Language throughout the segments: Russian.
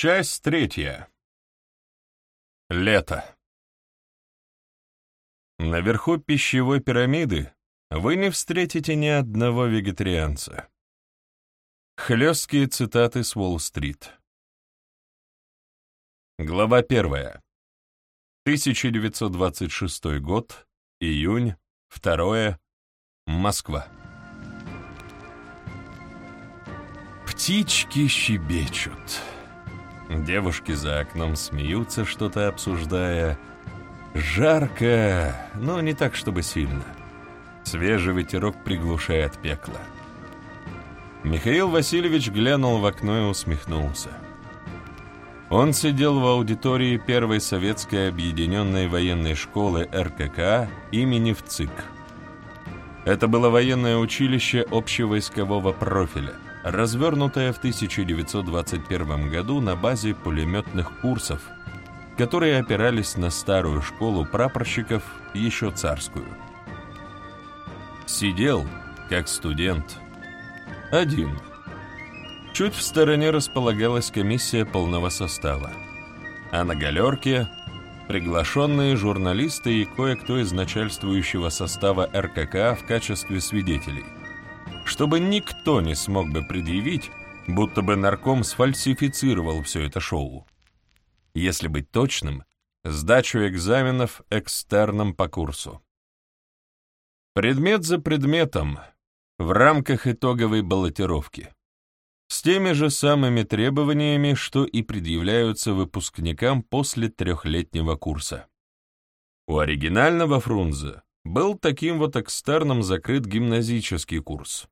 Часть третья. Лето. Наверху пищевой пирамиды вы не встретите ни одного вегетарианца. Хлесткие цитаты с Уолл-стрит. Глава первая. 1926 год, июнь, 2 Москва. Птички щебечут. Девушки за окном смеются, что-то обсуждая. Жарко, но не так, чтобы сильно. Свежий ветерок приглушает пекло. Михаил Васильевич глянул в окно и усмехнулся. Он сидел в аудитории первой советской объединенной военной школы РКК имени ВЦИК. Это было военное училище общевойскового профиля – развернутая в 1921 году на базе пулеметных курсов, которые опирались на старую школу прапорщиков, еще царскую. Сидел, как студент, один. Чуть в стороне располагалась комиссия полного состава, а на галерке — приглашенные журналисты и кое-кто из начальствующего состава РКК в качестве свидетелей чтобы никто не смог бы предъявить, будто бы нарком сфальсифицировал все это шоу. Если быть точным, сдачу экзаменов экстерном по курсу. Предмет за предметом, в рамках итоговой баллотировки. С теми же самыми требованиями, что и предъявляются выпускникам после трехлетнего курса. У оригинального Фрунзе был таким вот экстерном закрыт гимназический курс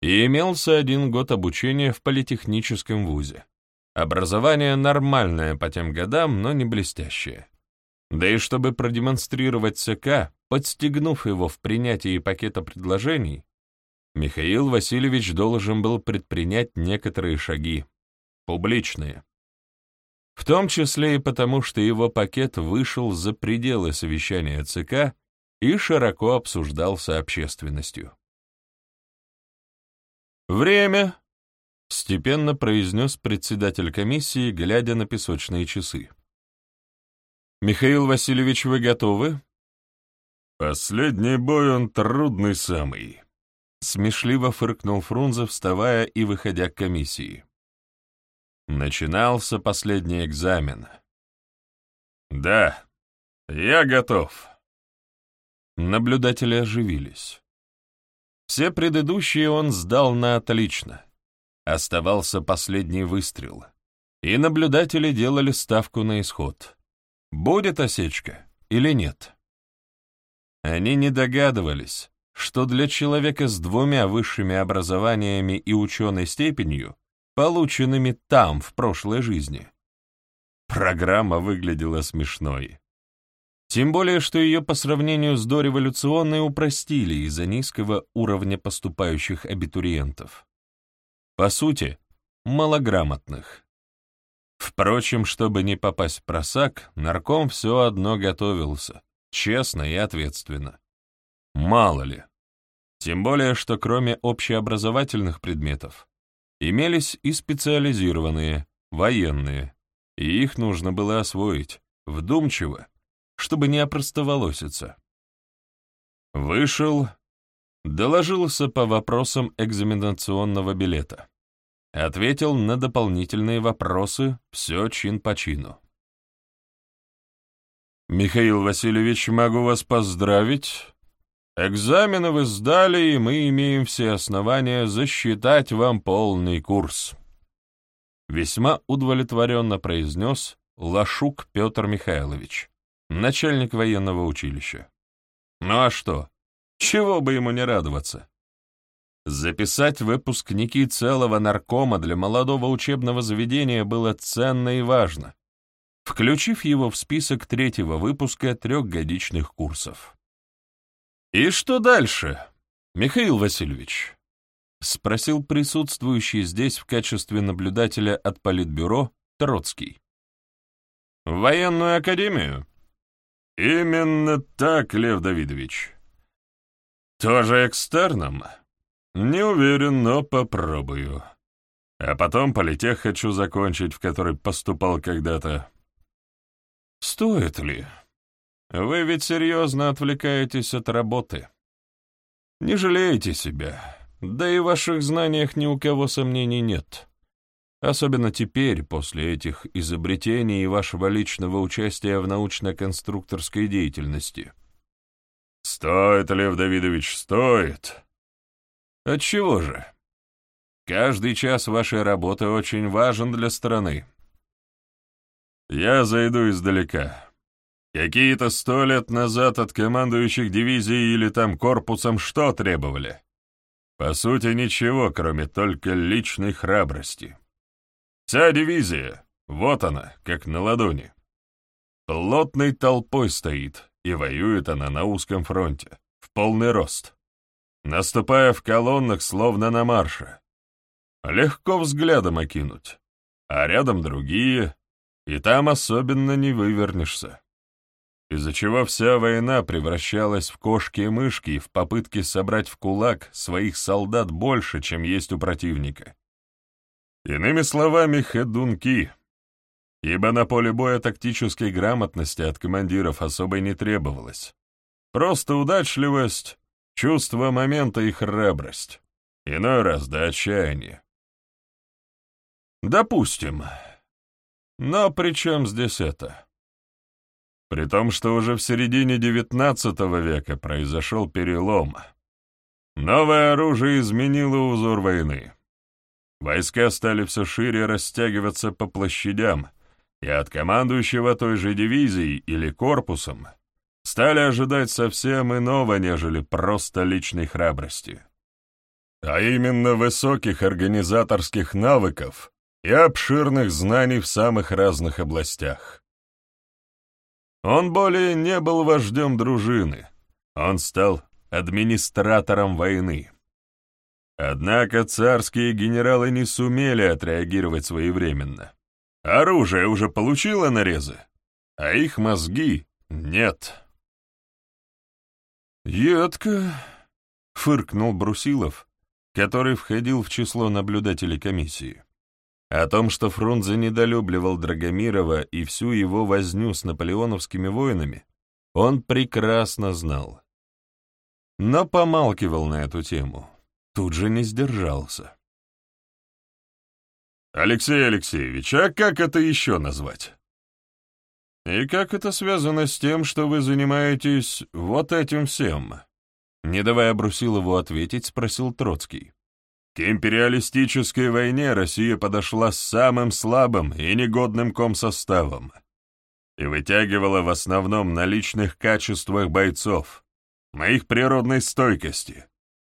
и имелся один год обучения в политехническом вузе. Образование нормальное по тем годам, но не блестящее. Да и чтобы продемонстрировать ЦК, подстегнув его в принятии пакета предложений, Михаил Васильевич должен был предпринять некоторые шаги, публичные. В том числе и потому, что его пакет вышел за пределы совещания ЦК и широко обсуждался общественностью. «Время!» — степенно произнес председатель комиссии, глядя на песочные часы. «Михаил Васильевич, вы готовы?» «Последний бой он трудный самый», — смешливо фыркнул Фрунзе, вставая и выходя к комиссии. Начинался последний экзамен. «Да, я готов». Наблюдатели оживились. Все предыдущие он сдал на отлично. Оставался последний выстрел. И наблюдатели делали ставку на исход. Будет осечка или нет? Они не догадывались, что для человека с двумя высшими образованиями и ученой степенью, полученными там, в прошлой жизни, программа выглядела смешной. Тем более, что ее по сравнению с дореволюционной упростили из-за низкого уровня поступающих абитуриентов. По сути, малограмотных. Впрочем, чтобы не попасть в просак, нарком все одно готовился, честно и ответственно. Мало ли. Тем более, что кроме общеобразовательных предметов, имелись и специализированные, военные, и их нужно было освоить, вдумчиво, чтобы не опростоволоситься. Вышел, доложился по вопросам экзаменационного билета. Ответил на дополнительные вопросы, все чин по чину. «Михаил Васильевич, могу вас поздравить. Экзамены вы сдали, и мы имеем все основания засчитать вам полный курс». Весьма удовлетворенно произнес Лашук Петр Михайлович начальник военного училища. Ну а что? Чего бы ему не радоваться? Записать выпускники целого наркома для молодого учебного заведения было ценно и важно, включив его в список третьего выпуска трехгодичных курсов. «И что дальше, Михаил Васильевич?» — спросил присутствующий здесь в качестве наблюдателя от Политбюро Троцкий. «В военную академию?» «Именно так, Лев Давидович». «Тоже экстерном?» «Не уверен, но попробую». А потом политех хочу закончить, в который поступал когда-то. Стоит ли? Вы ведь серьезно отвлекаетесь от работы. Не жалеете себя, да и в ваших знаниях ни у кого сомнений нет. Особенно теперь, после этих изобретений и вашего личного участия в научно-конструкторской деятельности. Стоит, Лев Давидович, стоит. Отчего же? Каждый час вашей работы очень важен для страны. Я зайду издалека. Какие-то сто лет назад от командующих дивизией или там корпусом что требовали? По сути, ничего, кроме только личной храбрости. Вся дивизия, вот она, как на ладони. Плотной толпой стоит, и воюет она на узком фронте, в полный рост, наступая в колоннах, словно на марше. Легко взглядом окинуть, а рядом другие, и там особенно не вывернешься из-за чего вся война превращалась в кошки и мышки и в попытке собрать в кулак своих солдат больше, чем есть у противника. Иными словами, ходунки, ибо на поле боя тактической грамотности от командиров особой не требовалось. Просто удачливость, чувство момента и храбрость. Иной раз до отчаяния. Допустим. Но при чем здесь это? При том, что уже в середине XIX века произошел перелом. Новое оружие изменило узор войны. Войска стали все шире растягиваться по площадям, и от командующего той же дивизией или корпусом стали ожидать совсем иного, нежели просто личной храбрости. А именно высоких организаторских навыков и обширных знаний в самых разных областях. Он более не был вождем дружины, он стал администратором войны. Однако царские генералы не сумели отреагировать своевременно. Оружие уже получило нарезы, а их мозги нет. «Едко», — фыркнул Брусилов, который входил в число наблюдателей комиссии. О том, что Фрунзе недолюбливал Драгомирова и всю его возню с наполеоновскими воинами, он прекрасно знал. Но помалкивал на эту тему, тут же не сдержался. «Алексей Алексеевич, а как это еще назвать?» «И как это связано с тем, что вы занимаетесь вот этим всем?» Не давая Брусилову ответить, спросил Троцкий. К империалистической войне Россия подошла с самым слабым и негодным комсоставом и вытягивала в основном на личных качествах бойцов, на их природной стойкости.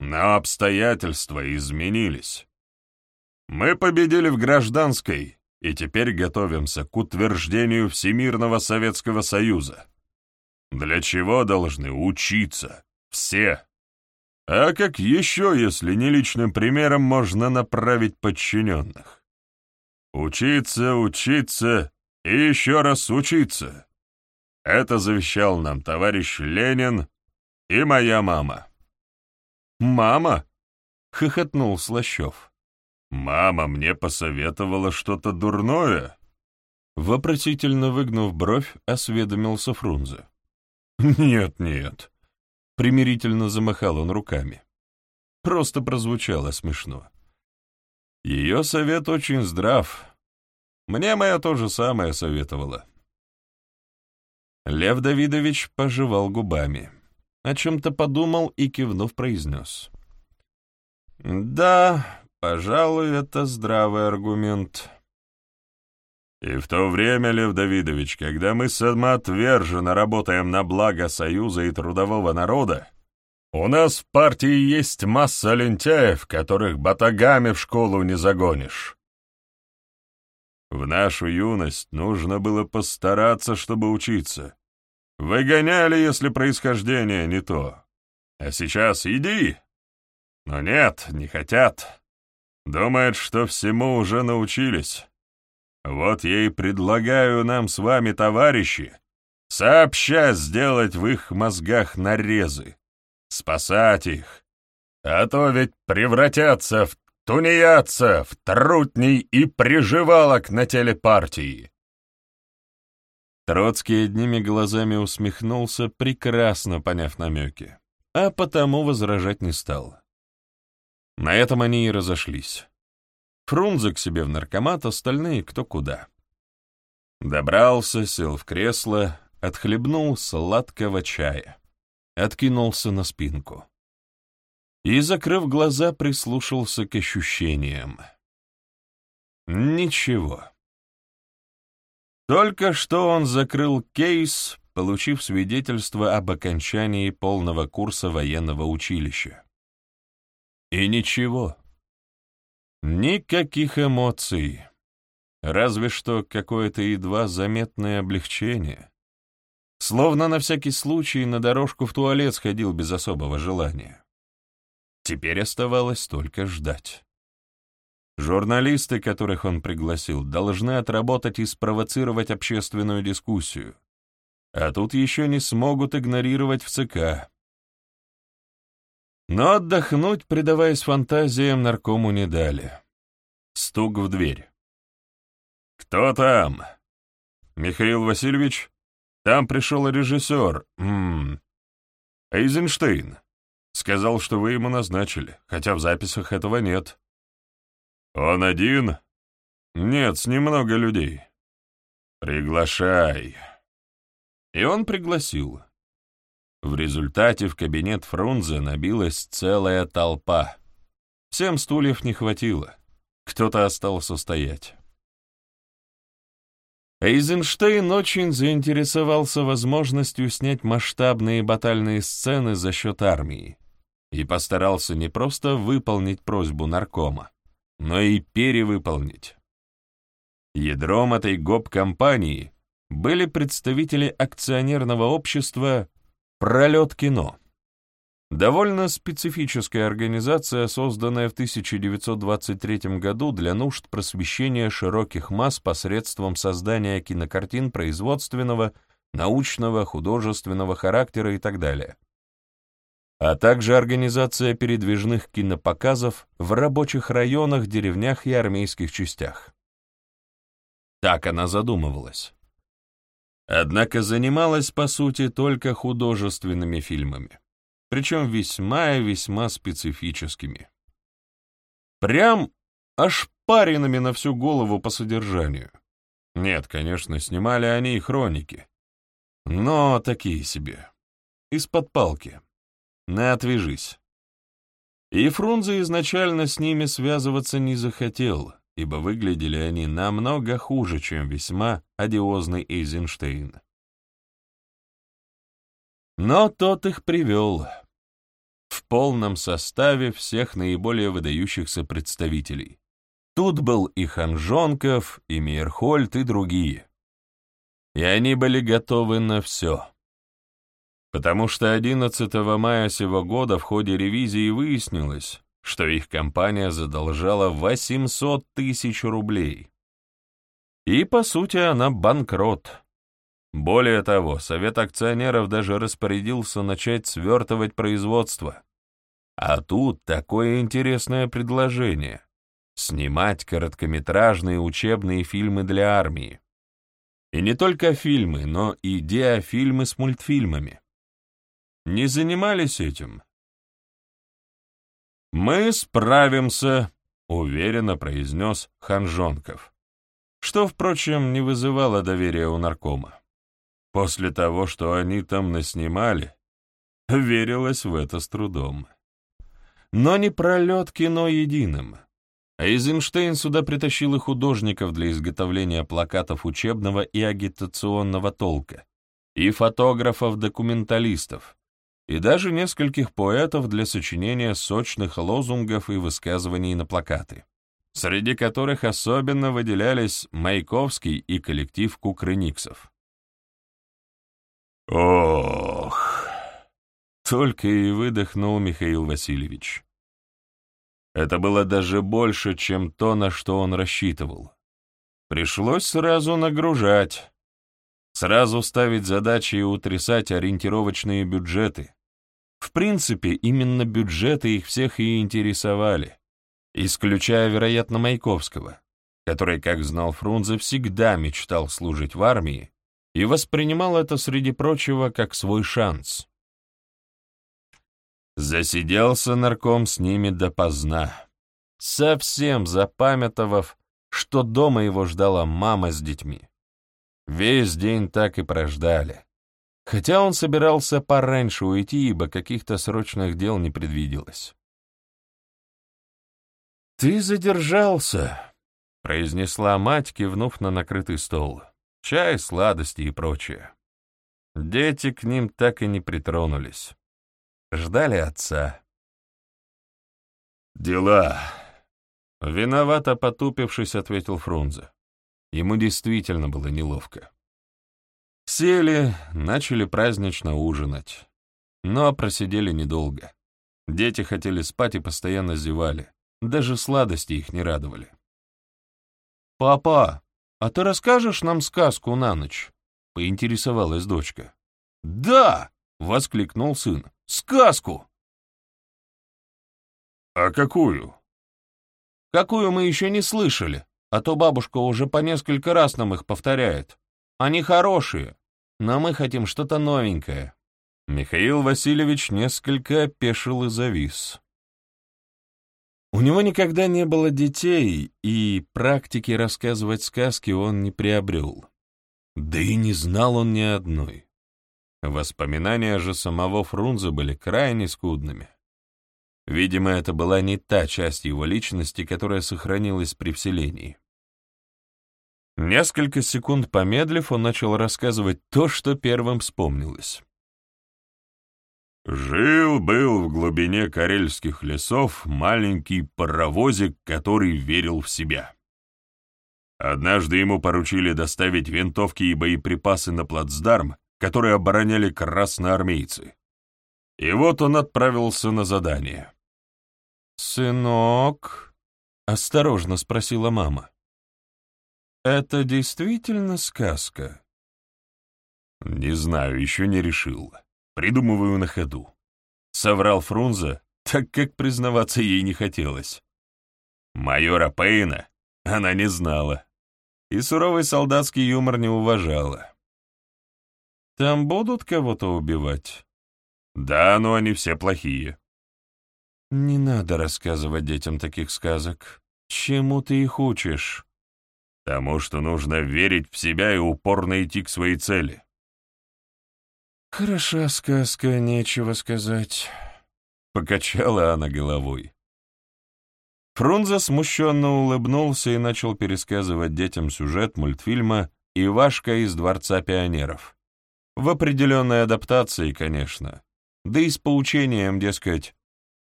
Но обстоятельства изменились. Мы победили в гражданской и теперь готовимся к утверждению Всемирного Советского Союза. Для чего должны учиться все а как еще, если не личным примером, можно направить подчиненных? Учиться, учиться и еще раз учиться. Это завещал нам товарищ Ленин и моя мама. «Мама?» — хохотнул Слащев. «Мама мне посоветовала что-то дурное?» Вопросительно выгнув бровь, осведомился Фрунзе. «Нет, нет, Примирительно замахал он руками. Просто прозвучало смешно. Ее совет очень здрав. Мне моя то же самое советовала. Лев Давидович пожевал губами, о чем-то подумал и, кивнув, произнес. «Да, пожалуй, это здравый аргумент». И в то время, Лев Давидович, когда мы самоотверженно работаем на благо Союза и трудового народа, у нас в партии есть масса лентяев, которых батагами в школу не загонишь. В нашу юность нужно было постараться, чтобы учиться. Выгоняли, если происхождение не то. А сейчас иди. Но нет, не хотят. Думают, что всему уже научились. Вот я и предлагаю нам с вами, товарищи, сообща сделать в их мозгах нарезы, спасать их, а то ведь превратятся в тунеядцев, трутней и приживалок на теле партии. Троцкий одними глазами усмехнулся, прекрасно поняв намеки, а потому возражать не стал. На этом они и разошлись. Фрунзе к себе в наркомат, остальные кто куда. Добрался, сел в кресло, отхлебнул сладкого чая, откинулся на спинку и, закрыв глаза, прислушался к ощущениям. Ничего. Только что он закрыл кейс, получив свидетельство об окончании полного курса военного училища. И ничего. Никаких эмоций. Разве что какое-то едва заметное облегчение. Словно на всякий случай на дорожку в туалет сходил без особого желания. Теперь оставалось только ждать. Журналисты, которых он пригласил, должны отработать и спровоцировать общественную дискуссию. А тут еще не смогут игнорировать в ЦК. Но отдохнуть, предаваясь фантазиям, наркому не дали. Стук в дверь. «Кто там?» «Михаил Васильевич? Там пришел режиссер. М -м. Эйзенштейн. Сказал, что вы ему назначили, хотя в записях этого нет». «Он один?» «Нет, с ним много людей». «Приглашай». И он пригласил. В результате в кабинет Фрунзе набилась целая толпа. Всем стульев не хватило. Кто-то остался стоять. Эйзенштейн очень заинтересовался возможностью снять масштабные батальные сцены за счет армии и постарался не просто выполнить просьбу наркома, но и перевыполнить. Ядром этой гоп-компании были представители акционерного общества «Пролет кино». Довольно специфическая организация, созданная в 1923 году для нужд просвещения широких масс посредством создания кинокартин производственного, научного, художественного характера и так далее а также организация передвижных кинопоказов в рабочих районах, деревнях и армейских частях. Так она задумывалась. Однако занималась, по сути, только художественными фильмами, причем весьма и весьма специфическими. Прям аж паренными на всю голову по содержанию. Нет, конечно, снимали они и хроники, но такие себе, из-под палки на отвяжись. И Фрунзе изначально с ними связываться не захотел, ибо выглядели они намного хуже, чем весьма одиозный Эйзенштейн. Но тот их привел в полном составе всех наиболее выдающихся представителей. Тут был и Ханжонков, и Мейерхольд, и другие. И они были готовы на все потому что 11 мая сего года в ходе ревизии выяснилось, что их компания задолжала 800 тысяч рублей. И, по сути, она банкрот. Более того, Совет акционеров даже распорядился начать свертывать производство. А тут такое интересное предложение — снимать короткометражные учебные фильмы для армии. И не только фильмы, но и диафильмы с мультфильмами не занимались этим. «Мы справимся», — уверенно произнес Ханжонков, что, впрочем, не вызывало доверия у наркома. После того, что они там наснимали, верилось в это с трудом. Но не пролет кино единым. Эйзенштейн сюда притащил и художников для изготовления плакатов учебного и агитационного толка, и фотографов-документалистов, и даже нескольких поэтов для сочинения сочных лозунгов и высказываний на плакаты, среди которых особенно выделялись Маяковский и коллектив Кукрыниксов. «Ох!» — только и выдохнул Михаил Васильевич. Это было даже больше, чем то, на что он рассчитывал. Пришлось сразу нагружать, сразу ставить задачи и утрясать ориентировочные бюджеты, в принципе, именно бюджеты их всех и интересовали. исключая, вероятно, Маяковского, который, как знал Фрунзе, всегда мечтал служить в армии и воспринимал это, среди прочего, как свой шанс. Засиделся нарком с ними допоздна, совсем запамятовав, что дома его ждала мама с детьми. Весь день так и прождали. Хотя он собирался пораньше уйти, ибо каких-то срочных дел не предвиделось. «Ты задержался», — произнесла мать, кивнув на накрытый стол. «Чай, сладости и прочее». Дети к ним так и не притронулись. Ждали отца. «Дела», — виновато потупившись, ответил Фрунзе. Ему действительно было неловко. Сели, начали празднично ужинать. Но просидели недолго. Дети хотели спать и постоянно зевали. Даже сладости их не радовали. «Папа, а ты расскажешь нам сказку на ночь?» — поинтересовалась дочка. «Да!» — воскликнул сын. «Сказку!» «А какую?» «Какую мы еще не слышали, а то бабушка уже по несколько раз нам их повторяет. Они хорошие, но мы хотим что-то новенькое». Михаил Васильевич несколько опешил и завис. У него никогда не было детей, и практики рассказывать сказки он не приобрел. Да и не знал он ни одной. Воспоминания же самого Фрунзе были крайне скудными. Видимо, это была не та часть его личности, которая сохранилась при вселении. Несколько секунд помедлив, он начал рассказывать то, что первым вспомнилось. Жил-был в глубине карельских лесов маленький паровозик, который верил в себя. Однажды ему поручили доставить винтовки и боеприпасы на плацдарм, который обороняли красноармейцы. И вот он отправился на задание. «Сынок?» — осторожно спросила мама. «Это действительно сказка?» «Не знаю, еще не решил. Придумываю на ходу». Соврал Фрунзе, так как признаваться ей не хотелось. Майора Пейна она не знала, и суровый солдатский юмор не уважала. «Там будут кого-то убивать?» «Да, но они все плохие». «Не надо рассказывать детям таких сказок. Чему ты их учишь?» Тому, что нужно верить в себя и упорно идти к своей цели. «Хороша сказка, нечего сказать», — покачала она головой. Фрунзе смущенно улыбнулся и начал пересказывать детям сюжет мультфильма «Ивашка из Дворца пионеров». В определенной адаптации, конечно, да и с поучением, дескать,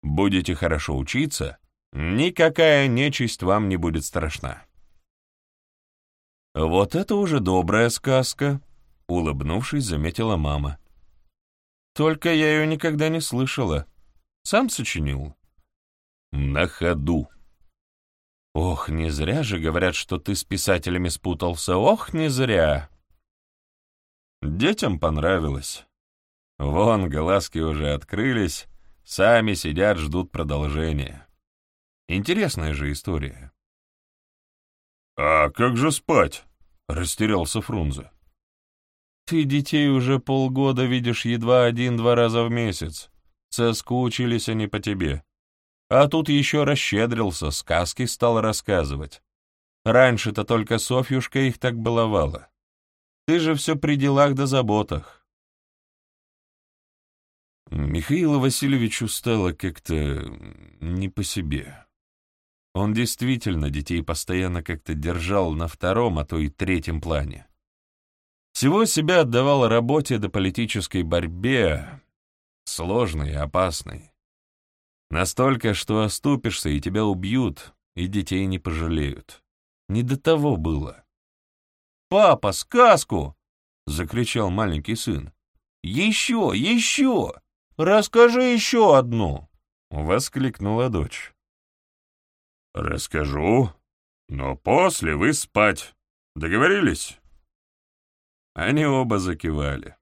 «Будете хорошо учиться, никакая нечисть вам не будет страшна». «Вот это уже добрая сказка», — улыбнувшись, заметила мама. «Только я ее никогда не слышала. Сам сочинил?» «На ходу». «Ох, не зря же говорят, что ты с писателями спутался. Ох, не зря!» Детям понравилось. Вон, глазки уже открылись, сами сидят, ждут продолжения. Интересная же история. «А как же спать?» — растерялся Фрунзе. «Ты детей уже полгода видишь едва один-два раза в месяц. Соскучились они по тебе. А тут еще расщедрился, сказки стал рассказывать. Раньше-то только Софьюшка их так баловала. Ты же все при делах да заботах». Михаилу Васильевичу стало как-то не по себе. Он действительно детей постоянно как-то держал на втором, а то и третьем плане. Всего себя отдавал работе да политической борьбе, сложной и опасной. Настолько, что оступишься, и тебя убьют, и детей не пожалеют. Не до того было. «Папа, сказку!» — закричал маленький сын. «Еще, еще! Расскажи еще одну!» — воскликнула дочь. «Расскажу, но после вы спать. Договорились?» Они оба закивали.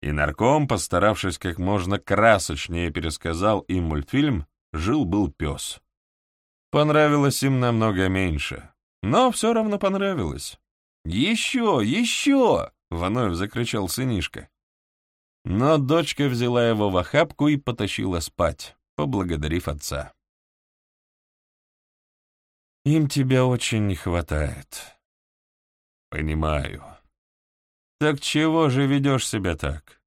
И нарком, постаравшись как можно красочнее пересказал им мультфильм «Жил-был пес». Понравилось им намного меньше, но все равно понравилось. «Еще! Еще!» — вновь закричал сынишка. Но дочка взяла его в охапку и потащила спать, поблагодарив отца. «Им тебя очень не хватает». «Понимаю. Так чего же ведешь себя так?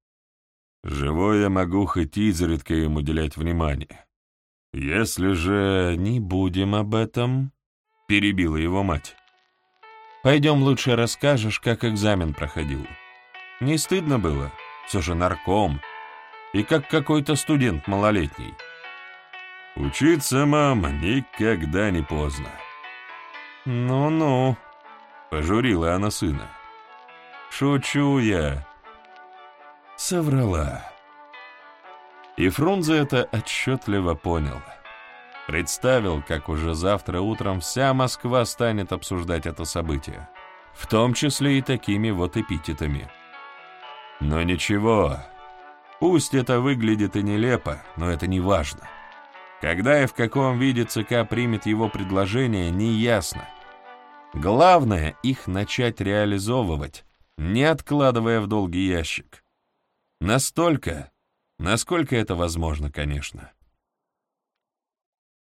Живой я могу хоть изредка им уделять внимание. Если же не будем об этом...» — перебила его мать. «Пойдем лучше расскажешь, как экзамен проходил. Не стыдно было?» все же нарком, и как какой-то студент малолетний. «Учиться, мама, никогда не поздно». «Ну-ну», — пожурила она сына. «Шучу я». Соврала. И Фрунзе это отчетливо понял. Представил, как уже завтра утром вся Москва станет обсуждать это событие, в том числе и такими вот эпитетами. Но ничего, пусть это выглядит и нелепо, но это не важно. Когда и в каком виде ЦК примет его предложение, неясно. Главное — их начать реализовывать, не откладывая в долгий ящик. Настолько, насколько это возможно, конечно.